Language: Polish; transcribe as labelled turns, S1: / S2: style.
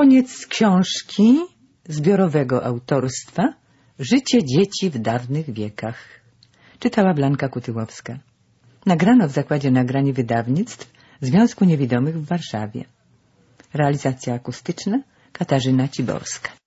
S1: Koniec książki zbiorowego autorstwa Życie dzieci w dawnych wiekach. Czytała Blanka Kutyłowska. Nagrano w Zakładzie Nagranie Wydawnictw Związku Niewidomych w Warszawie. Realizacja akustyczna Katarzyna Ciborska.